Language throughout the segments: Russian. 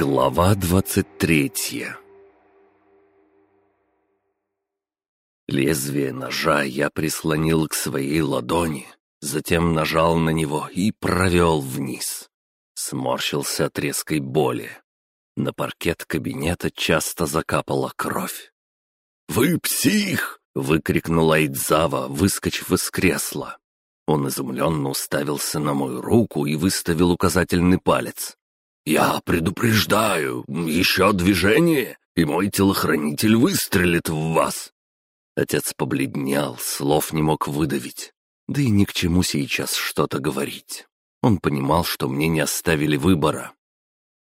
Глава двадцать третья Лезвие ножа я прислонил к своей ладони, затем нажал на него и провел вниз. Сморщился от резкой боли. На паркет кабинета часто закапала кровь. «Вы псих!» — выкрикнул Айдзава, выскочив из кресла. Он изумленно уставился на мою руку и выставил указательный палец. «Я предупреждаю, еще движение, и мой телохранитель выстрелит в вас!» Отец побледнел, слов не мог выдавить. Да и ни к чему сейчас что-то говорить. Он понимал, что мне не оставили выбора.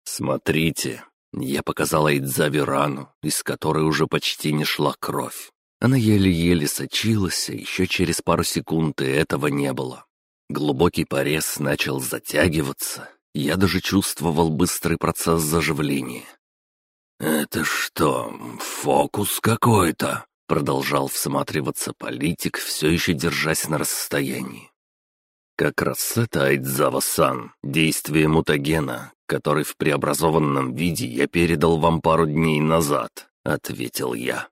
«Смотрите», — я показал Айдзаве рану, из которой уже почти не шла кровь. Она еле-еле сочилась, а еще через пару секунд и этого не было. Глубокий порез начал затягиваться, я даже чувствовал быстрый процесс заживления. «Это что, фокус какой-то?» — продолжал всматриваться политик, все еще держась на расстоянии. «Как раз это Айдзава-сан, действие мутагена, который в преобразованном виде я передал вам пару дней назад», — ответил я.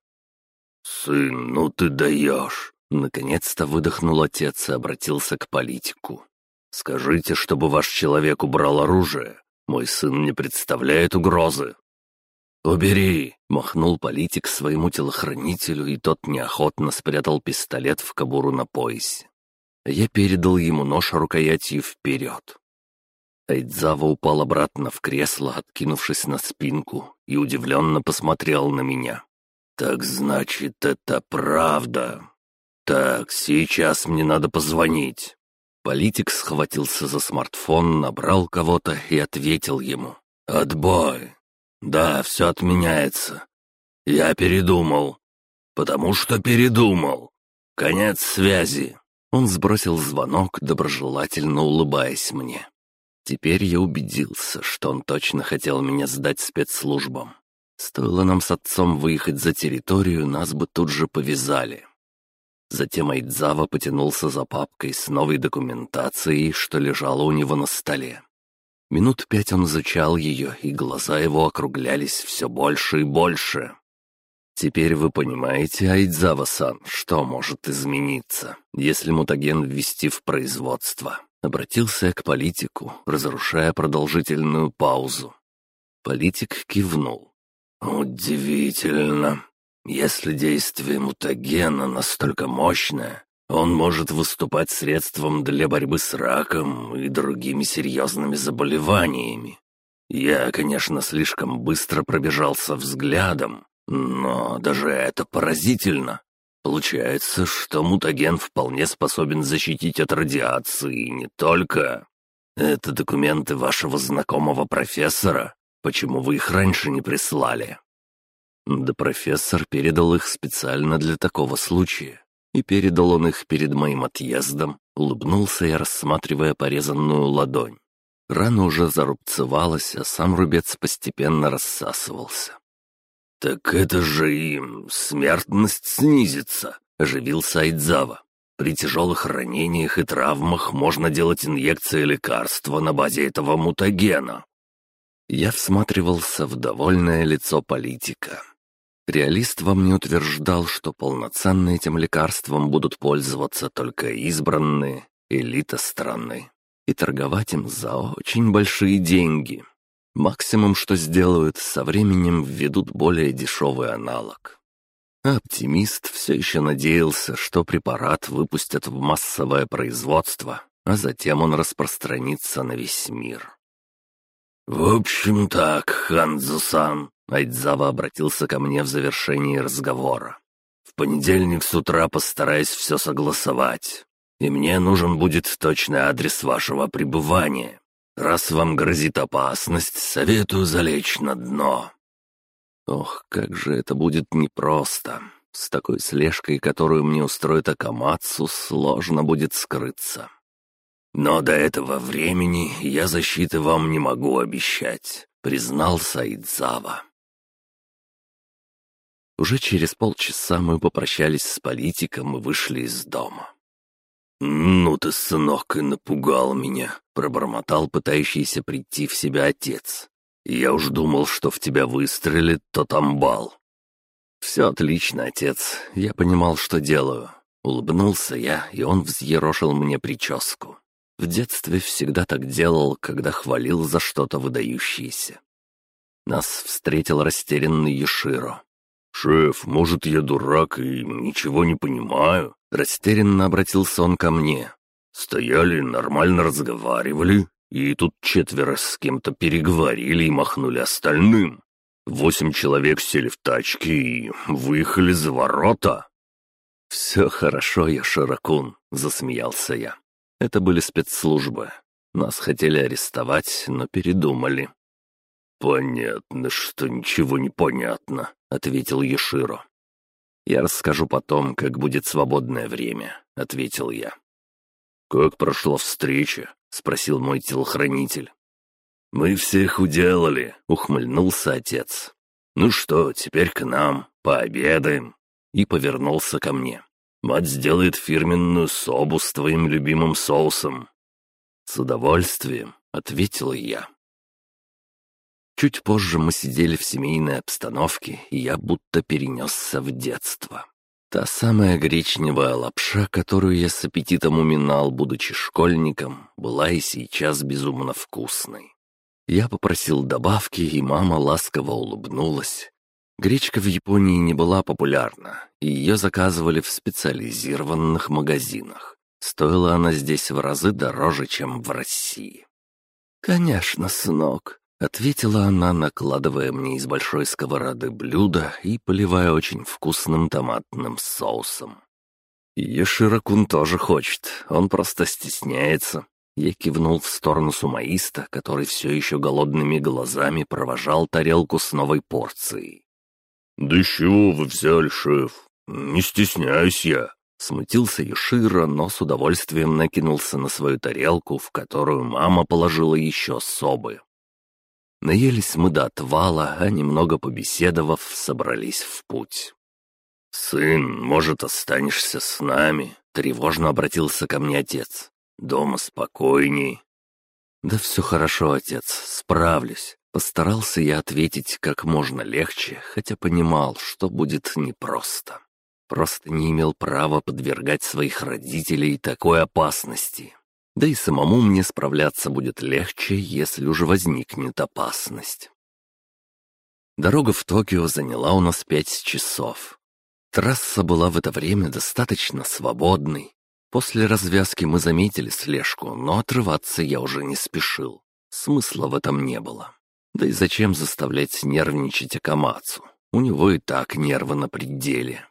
«Сын, ну ты даешь!» Наконец-то выдохнул отец и обратился к политику. «Скажите, чтобы ваш человек убрал оружие. Мой сын не представляет угрозы». «Убери!» — махнул политик своему телохранителю, и тот неохотно спрятал пистолет в кобуру на поясе. Я передал ему нож рукоятью вперед. Айдзава упал обратно в кресло, откинувшись на спинку, и удивленно посмотрел на меня. «Так значит, это правда. Так, сейчас мне надо позвонить». Политик схватился за смартфон, набрал кого-то и ответил ему. «Отбой. Да, все отменяется. Я передумал. Потому что передумал. Конец связи». Он сбросил звонок, доброжелательно улыбаясь мне. Теперь я убедился, что он точно хотел меня сдать спецслужбам. Стоило нам с отцом выехать за территорию, нас бы тут же повязали. Затем Айдзава потянулся за папкой с новой документацией, что лежала у него на столе. Минут пять он изучал ее, и глаза его округлялись все больше и больше. Теперь вы понимаете, Айдзава-сан, что может измениться, если мутаген ввести в производство. Обратился к политику, разрушая продолжительную паузу. Политик кивнул. «Удивительно. Если действие мутагена настолько мощное, он может выступать средством для борьбы с раком и другими серьезными заболеваниями. Я, конечно, слишком быстро пробежался взглядом, но даже это поразительно. Получается, что мутаген вполне способен защитить от радиации не только... Это документы вашего знакомого профессора? Почему вы их раньше не прислали? Да профессор передал их специально для такого случая. И передал он их перед моим отъездом, улыбнулся я, рассматривая порезанную ладонь. Рана уже зарубцевалась, а сам рубец постепенно рассасывался. «Так это же им смертность снизится», — оживился Айдзава. «При тяжелых ранениях и травмах можно делать инъекции лекарства на базе этого мутагена». Я всматривался в довольное лицо политика. Реалист во мне утверждал, что полноценно этим лекарством будут пользоваться только избранные, элита страны, и торговать им за очень большие деньги. Максимум, что сделают, со временем введут более дешевый аналог. оптимист все еще надеялся, что препарат выпустят в массовое производство, а затем он распространится на весь мир. «В общем так, Ханзусан», Айдзава обратился ко мне в завершении разговора. «В понедельник с утра постараюсь все согласовать, и мне нужен будет точный адрес вашего пребывания. Раз вам грозит опасность, советую залечь на дно». Ох, как же это будет непросто. С такой слежкой, которую мне устроит Акамацу, сложно будет скрыться. Но до этого времени я защиты вам не могу обещать, признал Сайдзава. Уже через полчаса мы попрощались с политиком и вышли из дома. «Ну ты, сынок, и напугал меня», — пробормотал пытающийся прийти в себя отец. Я уж думал, что в тебя выстрелит тот амбал». «Все отлично, отец. Я понимал, что делаю». Улыбнулся я, и он взъерошил мне прическу. В детстве всегда так делал, когда хвалил за что-то выдающееся. Нас встретил растерянный Еширо. «Шеф, может, я дурак и ничего не понимаю?» Растерянно обратился он ко мне. «Стояли, нормально разговаривали, и тут четверо с кем-то переговорили и махнули остальным. Восемь человек сели в тачки и выехали за ворота». «Все хорошо, Яширакун», — засмеялся я. «Это были спецслужбы. Нас хотели арестовать, но передумали. «Понятно, что ничего не понятно», — ответил Еширо. «Я расскажу потом, как будет свободное время», — ответил я. «Как прошла встреча?» — спросил мой телохранитель. «Мы всех уделали», — ухмыльнулся отец. «Ну что, теперь к нам, пообедаем». И повернулся ко мне. «Мать сделает фирменную собу с твоим любимым соусом». «С удовольствием», — ответил я. Чуть позже мы сидели в семейной обстановке, и я будто перенесся в детство. Та самая гречневая лапша, которую я с аппетитом уминал, будучи школьником, была и сейчас безумно вкусной. Я попросил добавки, и мама ласково улыбнулась. Гречка в Японии не была популярна, и ее заказывали в специализированных магазинах. Стоила она здесь в разы дороже, чем в России. «Конечно, сынок», Ответила она, накладывая мне из большой сковороды блюдо и поливая очень вкусным томатным соусом. Ее Широкун тоже хочет, он просто стесняется. Я кивнул в сторону сумаиста, который все еще голодными глазами провожал тарелку с новой порцией. «Да чего вы взяли, шеф? Не стесняюсь я!» Смутился Ешира, но с удовольствием накинулся на свою тарелку, в которую мама положила еще собы. Наелись мы до отвала, а немного побеседовав, собрались в путь. «Сын, может, останешься с нами?» — тревожно обратился ко мне отец. «Дома спокойней». «Да все хорошо, отец, справлюсь». Постарался я ответить как можно легче, хотя понимал, что будет непросто. Просто не имел права подвергать своих родителей такой опасности. Да и самому мне справляться будет легче, если уже возникнет опасность. Дорога в Токио заняла у нас пять часов. Трасса была в это время достаточно свободной. После развязки мы заметили слежку, но отрываться я уже не спешил. Смысла в этом не было. Да и зачем заставлять нервничать Акамацу? У него и так нервы на пределе.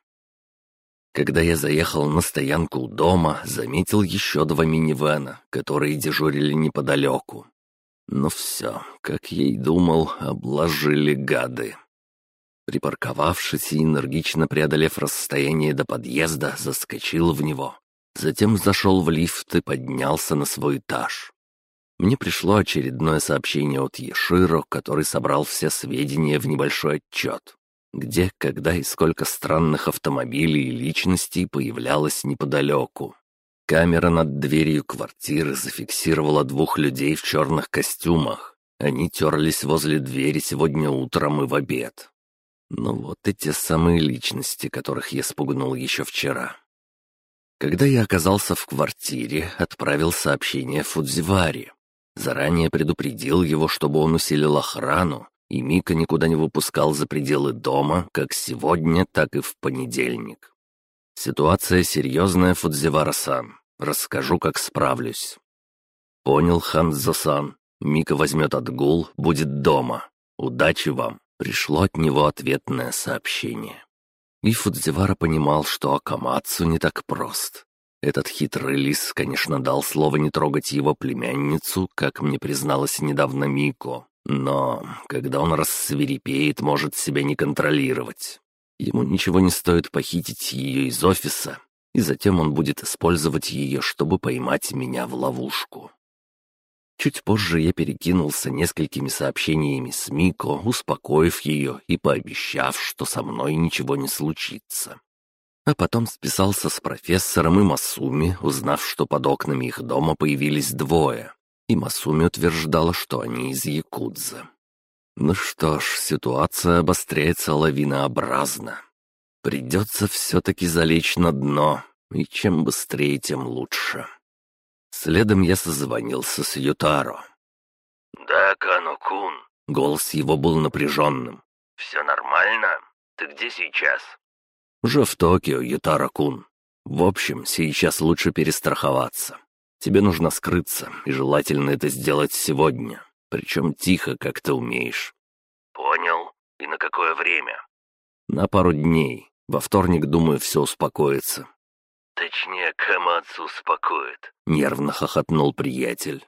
Когда я заехал на стоянку у дома, заметил еще два минивэна, которые дежурили неподалеку. Ну все, как я и думал, обложили гады. Припарковавшись и энергично преодолев расстояние до подъезда, заскочил в него. Затем зашел в лифт и поднялся на свой этаж. Мне пришло очередное сообщение от Еширо, который собрал все сведения в небольшой отчет где, когда и сколько странных автомобилей и личностей появлялось неподалеку. Камера над дверью квартиры зафиксировала двух людей в черных костюмах. Они терлись возле двери сегодня утром и в обед. Ну вот и те самые личности, которых я спугнул еще вчера. Когда я оказался в квартире, отправил сообщение Фудзивари. Заранее предупредил его, чтобы он усилил охрану и Мика никуда не выпускал за пределы дома, как сегодня, так и в понедельник. Ситуация серьезная, Фудзивара-сан. Расскажу, как справлюсь. Понял, Ханзо-сан. Мика возьмет отгул, будет дома. Удачи вам. Пришло от него ответное сообщение. И Фудзивара понимал, что Акамацу не так прост. Этот хитрый лис, конечно, дал слово не трогать его племянницу, как мне призналась недавно Мико. Но когда он рассверепеет, может себя не контролировать. Ему ничего не стоит похитить ее из офиса, и затем он будет использовать ее, чтобы поймать меня в ловушку. Чуть позже я перекинулся несколькими сообщениями с Мико, успокоив ее и пообещав, что со мной ничего не случится. А потом списался с профессором и Масуми, узнав, что под окнами их дома появились двое и Масуми утверждала, что они из Якудзы. Ну что ж, ситуация обостряется лавинообразно. Придется все-таки залечь на дно, и чем быстрее, тем лучше. Следом я созвонился с Ютаро. «Да, Кану-кун». Голос его был напряженным. «Все нормально? Ты где сейчас?» «Уже в Токио, Ютаро-кун. В общем, сейчас лучше перестраховаться. Тебе нужно скрыться, и желательно это сделать сегодня. Причем тихо, как ты умеешь». «Понял. И на какое время?» «На пару дней. Во вторник, думаю, все успокоится». «Точнее, Камацу успокоит», — нервно хохотнул приятель.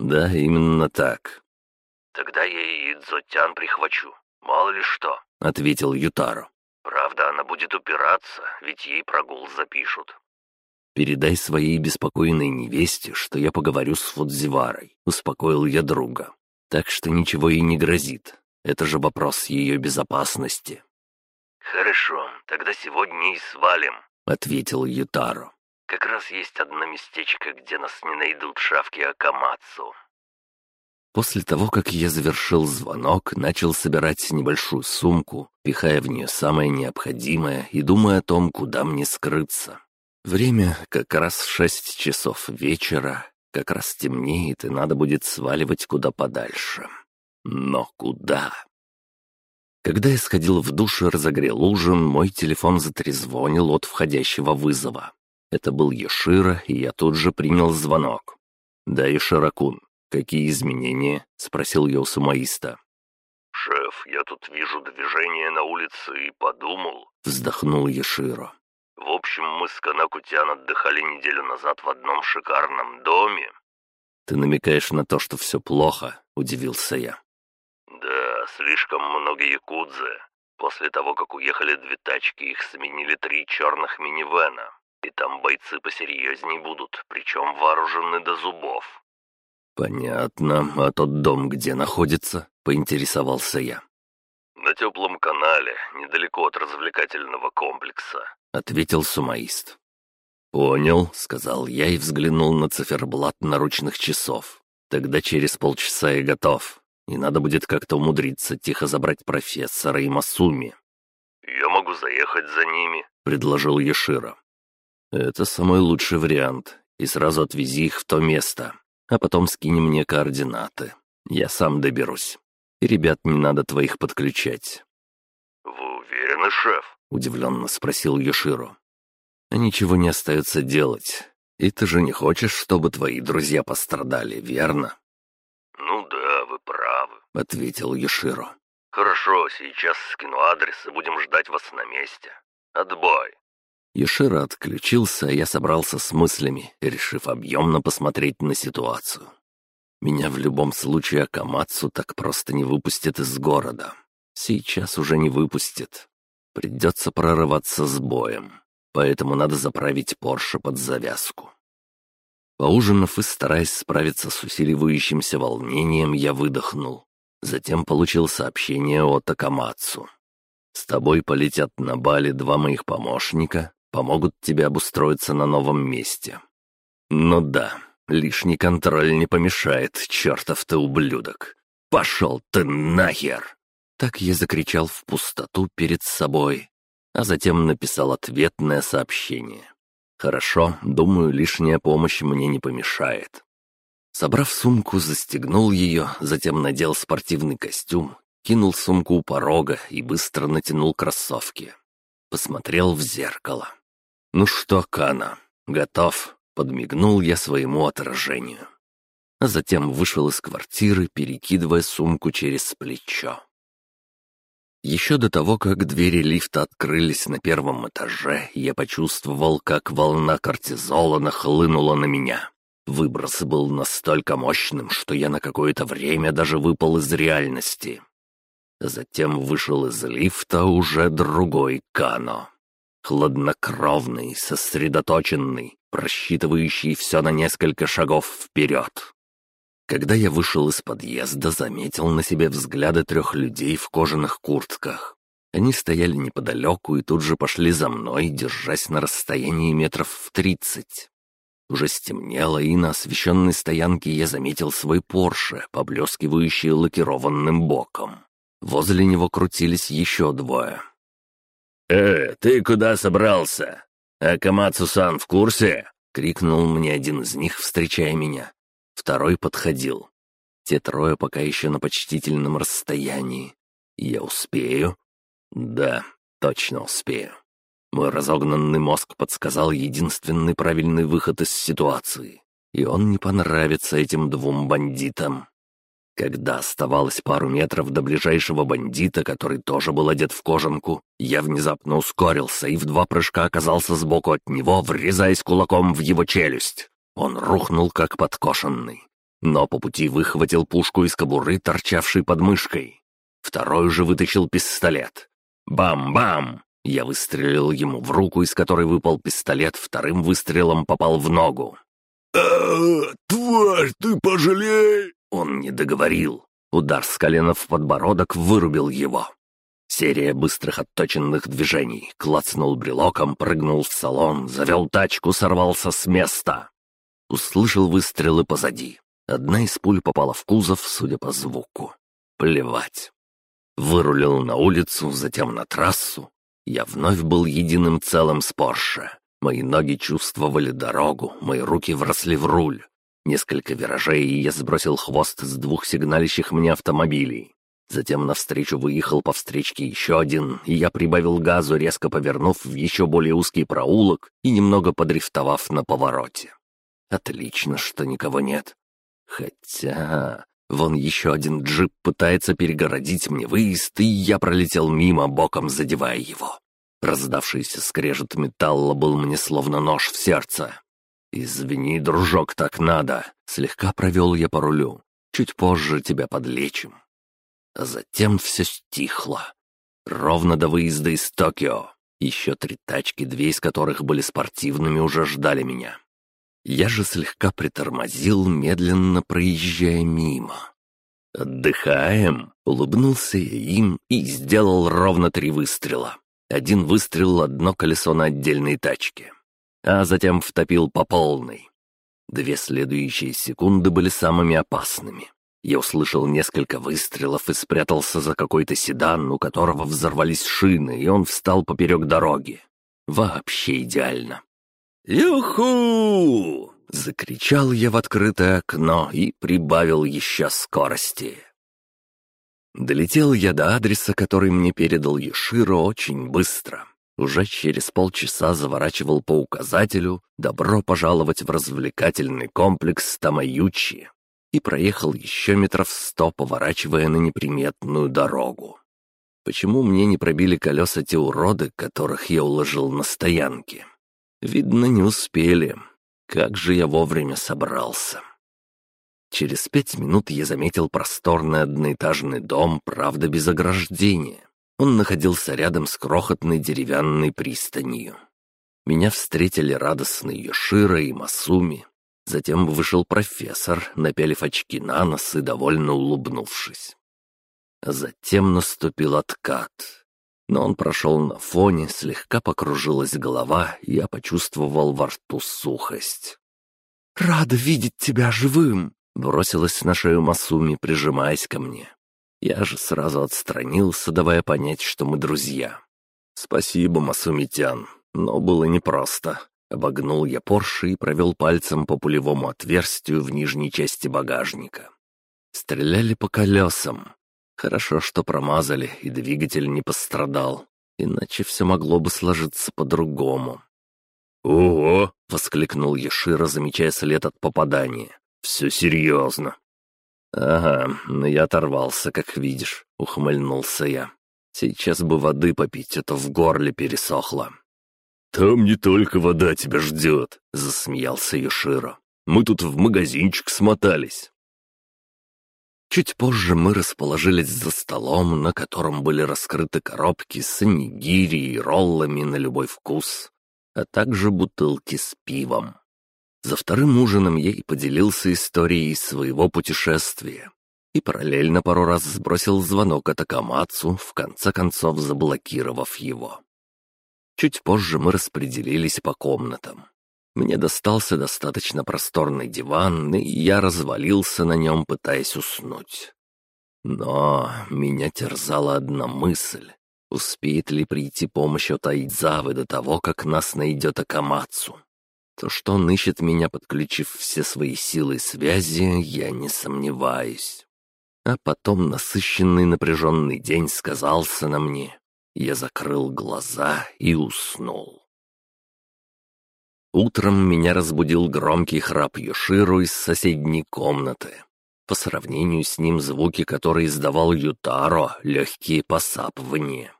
«Да, именно так». «Тогда я и Идзотян прихвачу. Мало ли что», — ответил Ютаро. «Правда, она будет упираться, ведь ей прогул запишут». «Передай своей беспокойной невесте, что я поговорю с Фудзиварой», — успокоил я друга. «Так что ничего ей не грозит. Это же вопрос ее безопасности». «Хорошо, тогда сегодня и свалим», — ответил Ютаро. «Как раз есть одно местечко, где нас не найдут шавки Акамацу». После того, как я завершил звонок, начал собирать небольшую сумку, пихая в нее самое необходимое и думая о том, куда мне скрыться. Время как раз шесть часов вечера, как раз темнеет, и надо будет сваливать куда подальше. Но куда? Когда я сходил в душ и разогрел ужин, мой телефон затрезвонил от входящего вызова. Это был Ешира, и я тут же принял звонок. «Да, Еширакун, какие изменения?» — спросил я у сумаиста. «Шеф, я тут вижу движение на улице и подумал...» — вздохнул Еширо. «В общем, мы с Канакутян отдыхали неделю назад в одном шикарном доме». «Ты намекаешь на то, что все плохо?» — удивился я. «Да, слишком много якудзы. После того, как уехали две тачки, их сменили три черных минивэна. И там бойцы посерьезней будут, причем вооружены до зубов». «Понятно. А тот дом где находится?» — поинтересовался я. «На теплом канале, недалеко от развлекательного комплекса», — ответил сумаист. «Понял», — сказал я и взглянул на циферблат наручных часов. «Тогда через полчаса я готов и надо будет как-то умудриться тихо забрать профессора и Масуми». «Я могу заехать за ними», — предложил Ешира. «Это самый лучший вариант, и сразу отвези их в то место, а потом скинь мне координаты. Я сам доберусь. И ребят не надо твоих подключать». «Вы уверены, шеф?» — удивленно спросил Еширо. «А ничего не остается делать. И ты же не хочешь, чтобы твои друзья пострадали, верно?» «Ну да, вы правы», — ответил Еширо. «Хорошо, сейчас скину адрес и будем ждать вас на месте. Отбой». Еширо отключился, а я собрался с мыслями, решив объемно посмотреть на ситуацию. Меня в любом случае Акамацу так просто не выпустят из города. Сейчас уже не выпустят. Придется прорываться с боем. Поэтому надо заправить Порше под завязку. Поужинав и стараясь справиться с усиливающимся волнением, я выдохнул. Затем получил сообщение от Акамацу. «С тобой полетят на Бали два моих помощника, помогут тебе обустроиться на новом месте». «Ну да, лишний контроль не помешает, чертов ты ублюдок! Пошел ты нахер!» Так я закричал в пустоту перед собой, а затем написал ответное сообщение. Хорошо, думаю, лишняя помощь мне не помешает. Собрав сумку, застегнул ее, затем надел спортивный костюм, кинул сумку у порога и быстро натянул кроссовки. Посмотрел в зеркало. «Ну что, Кана, готов?» — подмигнул я своему отражению. А затем вышел из квартиры, перекидывая сумку через плечо. Еще до того, как двери лифта открылись на первом этаже, я почувствовал, как волна кортизола нахлынула на меня. Выброс был настолько мощным, что я на какое-то время даже выпал из реальности. Затем вышел из лифта уже другой Кано. Хладнокровный, сосредоточенный, просчитывающий все на несколько шагов вперед. Когда я вышел из подъезда, заметил на себе взгляды трех людей в кожаных куртках. Они стояли неподалеку и тут же пошли за мной, держась на расстоянии метров в тридцать. Уже стемнело, и на освещенной стоянке я заметил свой Порше, поблескивающий лакированным боком. Возле него крутились еще двое. «Э, ты куда собрался? Акамацу-сан в курсе?» — крикнул мне один из них, встречая меня. Второй подходил. Те трое пока еще на почтительном расстоянии. Я успею? Да, точно успею. Мой разогнанный мозг подсказал единственный правильный выход из ситуации, и он не понравится этим двум бандитам. Когда оставалось пару метров до ближайшего бандита, который тоже был одет в кожанку, я внезапно ускорился и в два прыжка оказался сбоку от него, врезаясь кулаком в его челюсть. Он рухнул, как подкошенный. Но по пути выхватил пушку из кобуры, торчавшей под мышкой. Второй же вытащил пистолет. Бам-бам! Я выстрелил ему в руку, из которой выпал пистолет, вторым выстрелом попал в ногу. «А, тварь, ты пожалей!» Он не договорил. Удар с колена в подбородок вырубил его. Серия быстрых отточенных движений. Клацнул брелоком, прыгнул в салон, завел тачку, сорвался с места. Услышал выстрелы позади. Одна из пуль попала в кузов, судя по звуку. Плевать. Вырулил на улицу, затем на трассу, я вновь был единым целым с Порше. Мои ноги чувствовали дорогу, мои руки вросли в руль. Несколько виражей, и я сбросил хвост с двух сигналищих мне автомобилей. Затем навстречу выехал по встречке еще один, и я прибавил газу, резко повернув в еще более узкий проулок и немного подрифтовав на повороте. Отлично, что никого нет. Хотя... Вон еще один джип пытается перегородить мне выезд, и я пролетел мимо, боком задевая его. Раздавшийся скрежет металла был мне словно нож в сердце. «Извини, дружок, так надо!» Слегка провел я по рулю. «Чуть позже тебя подлечим». А затем все стихло. Ровно до выезда из Токио. Еще три тачки, две из которых были спортивными, уже ждали меня. Я же слегка притормозил, медленно проезжая мимо. «Отдыхаем?» — улыбнулся я им и сделал ровно три выстрела. Один выстрел — одно колесо на отдельной тачке. А затем втопил по полной. Две следующие секунды были самыми опасными. Я услышал несколько выстрелов и спрятался за какой-то седан, у которого взорвались шины, и он встал поперек дороги. Вообще идеально. «Юху!» — закричал я в открытое окно и прибавил еще скорости. Долетел я до адреса, который мне передал Еширо, очень быстро. Уже через полчаса заворачивал по указателю «Добро пожаловать в развлекательный комплекс Тамаючи» и проехал еще метров сто, поворачивая на неприметную дорогу. Почему мне не пробили колеса те уроды, которых я уложил на стоянке? Видно, не успели. Как же я вовремя собрался. Через пять минут я заметил просторный одноэтажный дом, правда, без ограждения. Он находился рядом с крохотной деревянной пристанью. Меня встретили радостные Йошира и Масуми. Затем вышел профессор, напялив очки на нос и довольно улыбнувшись. Затем наступил откат но он прошел на фоне, слегка покружилась голова, и я почувствовал во рту сухость. «Рада видеть тебя живым!» — бросилась на шею Масуми, прижимаясь ко мне. Я же сразу отстранился, давая понять, что мы друзья. «Спасибо, Масумитян, но было непросто». Обогнул я Порше и провел пальцем по пулевому отверстию в нижней части багажника. Стреляли по колесам, Хорошо, что промазали, и двигатель не пострадал. Иначе все могло бы сложиться по-другому. «Ого!» — воскликнул Ешира, замечая след от попадания. «Все серьезно». «Ага, но я оторвался, как видишь», — ухмыльнулся я. «Сейчас бы воды попить, это в горле пересохло». «Там не только вода тебя ждет», — засмеялся Ешира. «Мы тут в магазинчик смотались. Чуть позже мы расположились за столом, на котором были раскрыты коробки с нигири и роллами на любой вкус, а также бутылки с пивом. За вторым ужином я и поделился историей своего путешествия и параллельно пару раз сбросил звонок от Акамацу, в конце концов заблокировав его. Чуть позже мы распределились по комнатам. Мне достался достаточно просторный диван, и я развалился на нем, пытаясь уснуть. Но меня терзала одна мысль. Успеет ли прийти помощь от Айдзавы до того, как нас найдет Акамацу? То, что он ищет меня, подключив все свои силы и связи, я не сомневаюсь. А потом насыщенный напряженный день сказался на мне. Я закрыл глаза и уснул. Утром меня разбудил громкий храп Юширу из соседней комнаты. По сравнению с ним звуки, которые издавал Ютаро, легкие посапывания.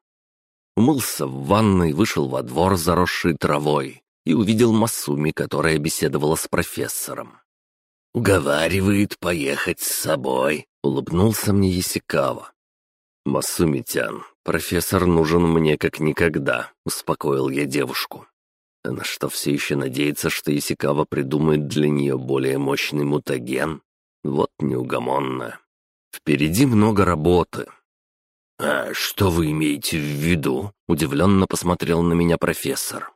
Умылся в ванной, вышел во двор, заросший травой, и увидел Масуми, которая беседовала с профессором. «Уговаривает поехать с собой», — улыбнулся мне Ясикава. «Масумитян, профессор нужен мне как никогда», — успокоил я девушку. Она что, все еще надеется, что Ясикава придумает для нее более мощный мутаген? Вот неугомонно. Впереди много работы. «А что вы имеете в виду?» — удивленно посмотрел на меня профессор.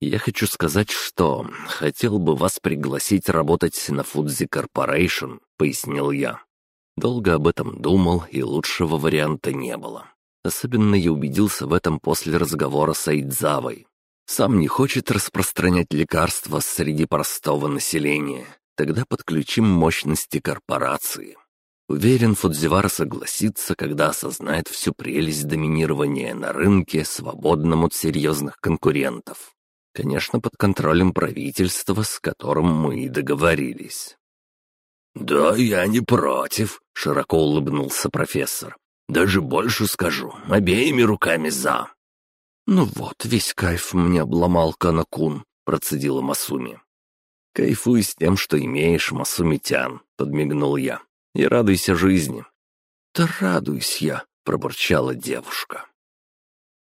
«Я хочу сказать, что хотел бы вас пригласить работать на Фудзи Корпорейшн», — пояснил я. Долго об этом думал, и лучшего варианта не было. Особенно я убедился в этом после разговора с Айдзавой. Сам не хочет распространять лекарства среди простого населения. Тогда подключим мощности корпорации. Уверен, Фудзивара согласится, когда осознает всю прелесть доминирования на рынке, свободном от серьезных конкурентов. Конечно, под контролем правительства, с которым мы и договорились. «Да, я не против», — широко улыбнулся профессор. «Даже больше скажу, обеими руками за». «Ну вот, весь кайф мне обломал Канакун», — процедила Масуми. «Кайфуй с тем, что имеешь, Масумитян», — подмигнул я. «И радуйся жизни». «Да радуюсь я», — пробурчала девушка.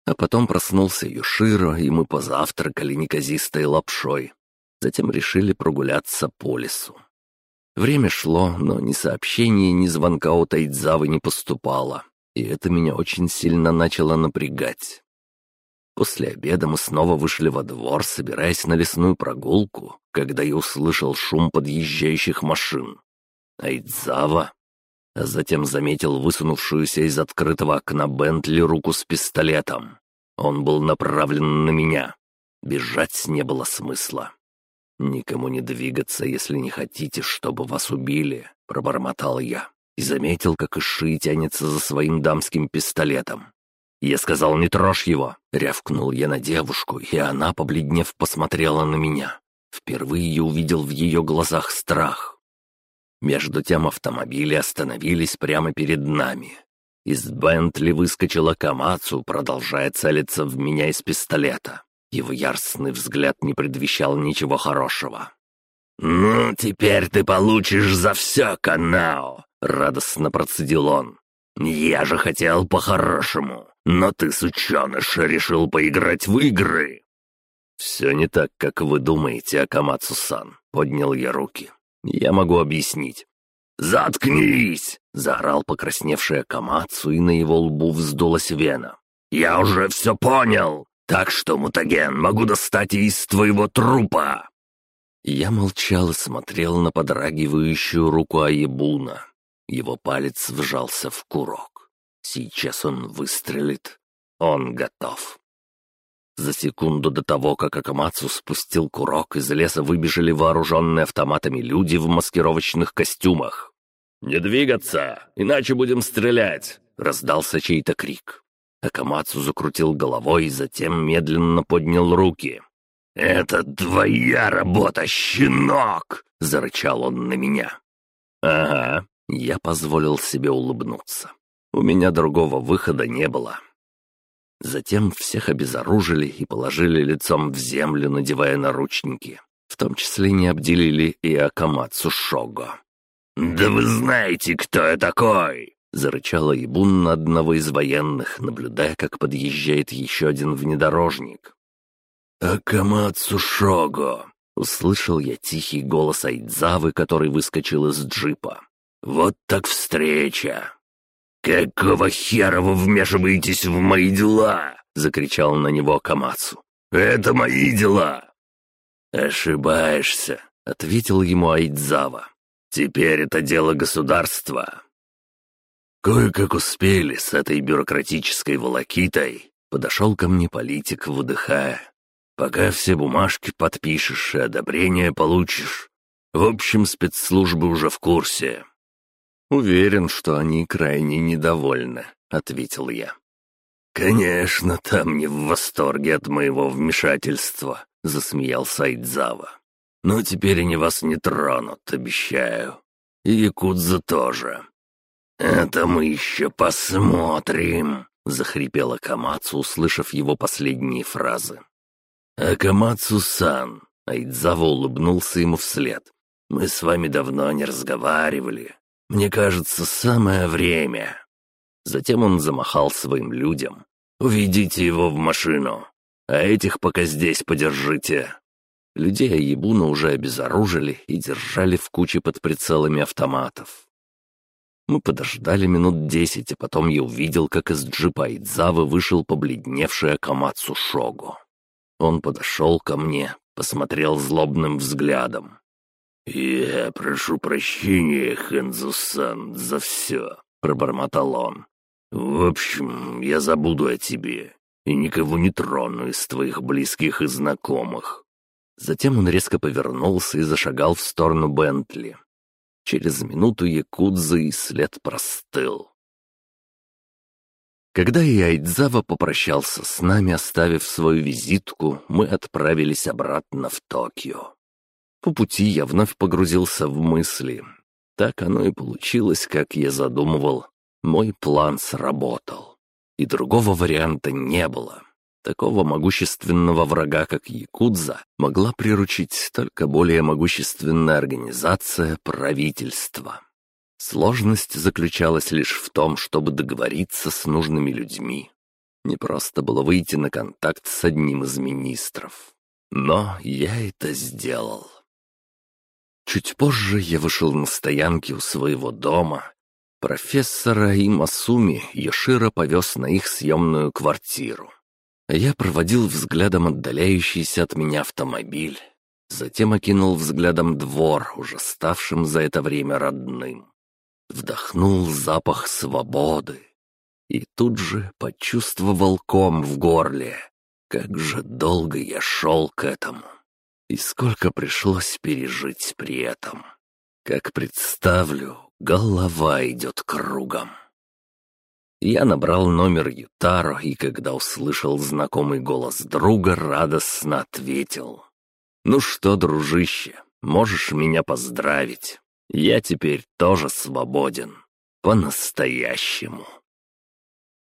А потом проснулся Юширо, и мы позавтракали неказистой лапшой. Затем решили прогуляться по лесу. Время шло, но ни сообщения, ни звонка от Айдзавы не поступало, и это меня очень сильно начало напрягать. После обеда мы снова вышли во двор, собираясь на лесную прогулку, когда я услышал шум подъезжающих машин. Айдзава. А затем заметил высунувшуюся из открытого окна Бентли руку с пистолетом. Он был направлен на меня. Бежать не было смысла. «Никому не двигаться, если не хотите, чтобы вас убили», — пробормотал я. И заметил, как Иши тянется за своим дамским пистолетом. «Я сказал, не трожь его!» — рявкнул я на девушку, и она, побледнев, посмотрела на меня. Впервые я увидел в ее глазах страх. Между тем автомобили остановились прямо перед нами. Из Бентли выскочила Камацу, продолжая целиться в меня из пистолета. Его яростный взгляд не предвещал ничего хорошего. «Ну, теперь ты получишь за все, Канао!» — радостно процедил он. «Я же хотел по-хорошему, но ты, сученыш, решил поиграть в игры!» «Все не так, как вы думаете, Акамацу-сан», — поднял я руки. «Я могу объяснить». «Заткнись!» — заорал покрасневший Акамацу, и на его лбу вздулась вена. «Я уже все понял, так что, мутаген, могу достать и из твоего трупа!» Я молчал и смотрел на подрагивающую руку Аебуна. Его палец вжался в курок. Сейчас он выстрелит. Он готов. За секунду до того, как Акамацу спустил курок, из леса выбежали вооруженные автоматами люди в маскировочных костюмах. «Не двигаться, иначе будем стрелять!» — раздался чей-то крик. Акамацу закрутил головой и затем медленно поднял руки. «Это твоя работа, щенок!» — зарычал он на меня. «Ага, я позволил себе улыбнуться. У меня другого выхода не было. Затем всех обезоружили и положили лицом в землю, надевая наручники. В том числе не обделили и Акамацу Шого. «Да вы знаете, кто я такой!» — зарычала Ибун на одного из военных, наблюдая, как подъезжает еще один внедорожник. «Акамацу Шого!» — услышал я тихий голос Айдзавы, который выскочил из джипа. «Вот так встреча!» «Какого хера вы вмешиваетесь в мои дела?» — закричал на него Камацу. «Это мои дела!» «Ошибаешься», — ответил ему Айдзава. «Теперь это дело государства». Кое-как успели с этой бюрократической волокитой, подошел ко мне политик, выдыхая. Пока все бумажки подпишешь и одобрение получишь. В общем, спецслужбы уже в курсе. «Уверен, что они крайне недовольны», — ответил я. «Конечно, там не в восторге от моего вмешательства», — засмеялся Айдзава. «Но теперь они вас не тронут, обещаю. И якудза тоже. Это мы еще посмотрим», — захрипела Камацу, услышав его последние фразы. «Акамацу-сан!» — Айдзава улыбнулся ему вслед. «Мы с вами давно не разговаривали. Мне кажется, самое время». Затем он замахал своим людям. «Уведите его в машину, а этих пока здесь подержите». Людей Аебуна уже обезоружили и держали в куче под прицелами автоматов. Мы подождали минут десять, а потом я увидел, как из джипа Идзавы вышел побледневший Акамацу Шогу. Он подошел ко мне, посмотрел злобным взглядом. «Я прошу прощения, Хэнзусан, за все», — пробормотал он. «В общем, я забуду о тебе и никого не трону из твоих близких и знакомых». Затем он резко повернулся и зашагал в сторону Бентли. Через минуту Якудза и след простыл. Когда Яйдзава попрощался с нами, оставив свою визитку, мы отправились обратно в Токио. По пути я вновь погрузился в мысли. Так оно и получилось, как я задумывал. Мой план сработал. И другого варианта не было. Такого могущественного врага, как Якудза, могла приручить только более могущественная организация правительства. Сложность заключалась лишь в том, чтобы договориться с нужными людьми. Не просто было выйти на контакт с одним из министров. Но я это сделал. Чуть позже я вышел на стоянке у своего дома. Профессора и Масуми Йоширо повез на их съемную квартиру. Я проводил взглядом отдаляющийся от меня автомобиль. Затем окинул взглядом двор, уже ставшим за это время родным вдохнул запах свободы и тут же почувствовал ком в горле. Как же долго я шел к этому, и сколько пришлось пережить при этом. Как представлю, голова идет кругом. Я набрал номер Ютаро, и когда услышал знакомый голос друга, радостно ответил. «Ну что, дружище, можешь меня поздравить. Я теперь тоже свободен. По-настоящему.